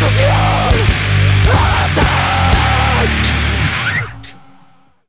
social